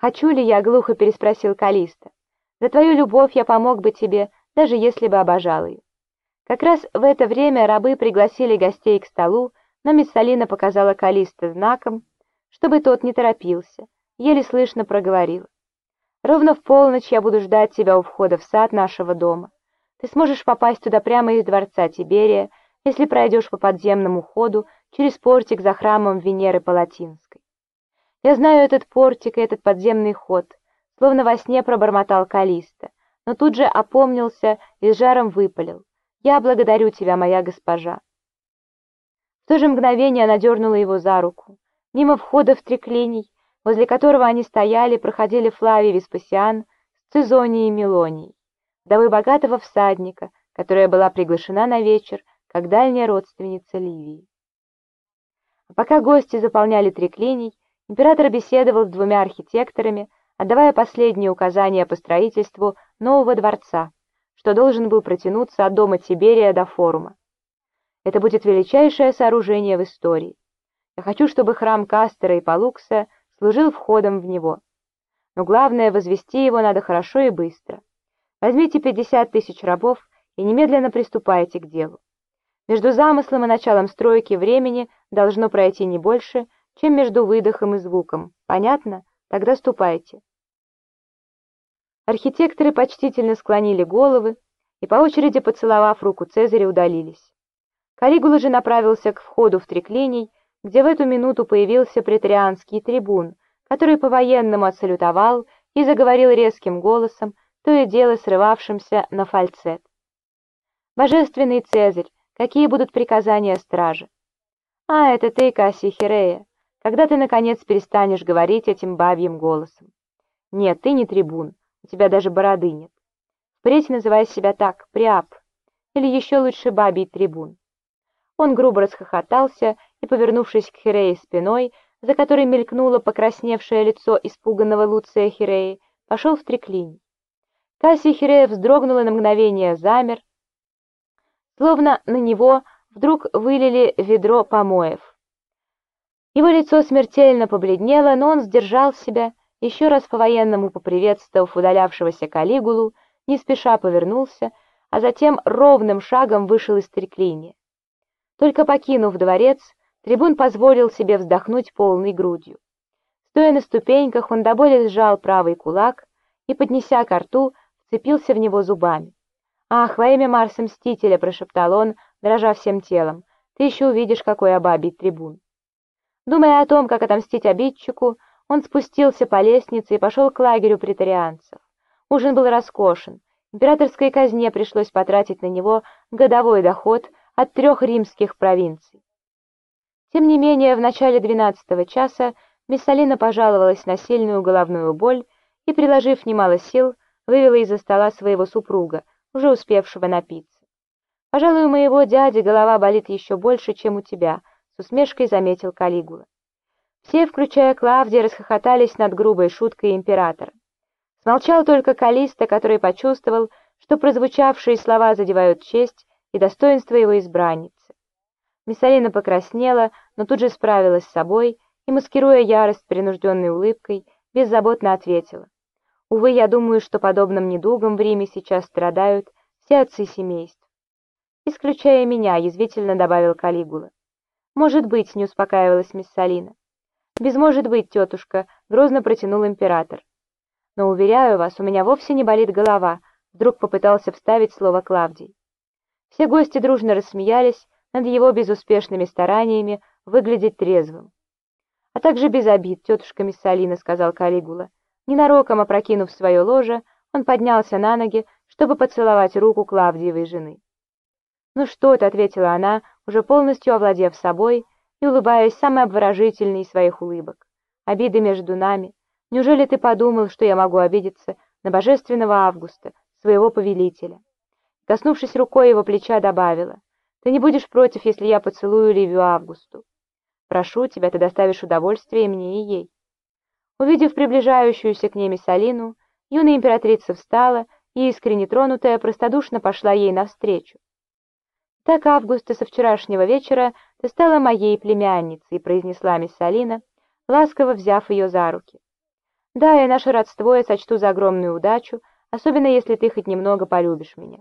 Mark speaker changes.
Speaker 1: «Хочу ли я?» — глухо переспросил Калиста. «За твою любовь я помог бы тебе, даже если бы обожал ее». Как раз в это время рабы пригласили гостей к столу, но Миссалина показала Калиста знаком, чтобы тот не торопился, еле слышно проговорила. «Ровно в полночь я буду ждать тебя у входа в сад нашего дома. Ты сможешь попасть туда прямо из дворца Тиберия, если пройдешь по подземному ходу через портик за храмом Венеры Палатинской. Я знаю этот портик и этот подземный ход, словно во сне пробормотал Калиста, но тут же опомнился и с жаром выпалил. «Я благодарю тебя, моя госпожа». В то же мгновение она дернула его за руку. Мимо входа в треклиний, возле которого они стояли, проходили Флавий Веспасиан с Цезонией и Мелонией, вдовы богатого всадника, которая была приглашена на вечер, как дальняя родственница Ливии. А пока гости заполняли треклиний, император беседовал с двумя архитекторами, отдавая последние указания по строительству нового дворца, что должен был протянуться от дома Тиберия до форума. Это будет величайшее сооружение в истории. Я хочу, чтобы храм Кастера и Палукса служил входом в него. Но главное, возвести его надо хорошо и быстро. Возьмите 50 тысяч рабов и немедленно приступайте к делу. Между замыслом и началом стройки времени должно пройти не больше, чем между выдохом и звуком. Понятно? Тогда ступайте. Архитекторы почтительно склонили головы и по очереди, поцеловав руку Цезаря, удалились. Калигула же направился к входу в треклиний, где в эту минуту появился претарианский трибун, который по-военному отсалютовал и заговорил резким голосом, то и дело срывавшимся на фальцет. «Божественный Цезарь, какие будут приказания стражи?» «А, это ты, Кассий Хирея, когда ты, наконец, перестанешь говорить этим бабьим голосом?» «Нет, ты не трибун, у тебя даже бороды нет. Впредь называй себя так, Приап, или еще лучше бабий трибун». Он грубо расхохотался и, повернувшись к Хирее спиной, за которой мелькнуло покрасневшее лицо испуганного Луция Хиреи, пошел в треклинь. Кассий Хирея вздрогнул и на мгновение замер, словно на него вдруг вылили ведро помоев. Его лицо смертельно побледнело, но он сдержал себя, еще раз по-военному поприветствовав удалявшегося Калигулу, не спеша повернулся, а затем ровным шагом вышел из треклини. Только покинув дворец, трибун позволил себе вздохнуть полной грудью. Стоя на ступеньках, он до боли сжал правый кулак и, поднеся ко рту, вцепился в него зубами. «Ах, во имя Марса Мстителя!» — прошептал он, дрожа всем телом. «Ты еще увидишь, какой обабий трибун!» Думая о том, как отомстить обидчику, он спустился по лестнице и пошел к лагерю претарианцев. Ужин был роскошен. Императорской казне пришлось потратить на него годовой доход от трех римских провинций. Тем не менее, в начале двенадцатого часа Миссалина пожаловалась на сильную головную боль и, приложив немало сил, вывела из-за стола своего супруга, уже успевшего напиться. «Пожалуй, у моего дяди голова болит еще больше, чем у тебя», — с усмешкой заметил Калигула. Все, включая Клавдия, расхохотались над грубой шуткой императора. Смолчал только Калиста, который почувствовал, что прозвучавшие слова задевают честь и достоинство его избранницы. Миссалина покраснела, но тут же справилась с собой и, маскируя ярость принужденной улыбкой, беззаботно ответила. Увы, я думаю, что подобным недугом в Риме сейчас страдают все отцы семейств. Исключая меня, язвительно добавил Калигула. Может быть, не успокаивалась мисс Салина. Без может быть, тетушка, грозно протянул император. Но, уверяю вас, у меня вовсе не болит голова, вдруг попытался вставить слово Клавдий. Все гости дружно рассмеялись над его безуспешными стараниями выглядеть трезвым. А также без обид, тетушка Миссалина, сказал Калигула. Ненароком опрокинув свое ложе, он поднялся на ноги, чтобы поцеловать руку Клавдиевой жены. «Ну что ты», — ответила она, уже полностью овладев собой и улыбаясь самой обворожительной из своих улыбок. «Обиды между нами. Неужели ты подумал, что я могу обидеться на божественного Августа, своего повелителя?» Коснувшись рукой его плеча, добавила. «Ты не будешь против, если я поцелую Ливию Августу? Прошу тебя, ты доставишь удовольствие мне, и ей». Увидев приближающуюся к ней Миссалину, юная императрица встала и, искренне тронутая, простодушно пошла ей навстречу. «Так, Августа, со вчерашнего вечера ты стала моей племянницей», произнесла Миссалина, ласково взяв ее за руки. Да, и наше родство я сочту за огромную удачу, особенно если ты хоть немного полюбишь меня.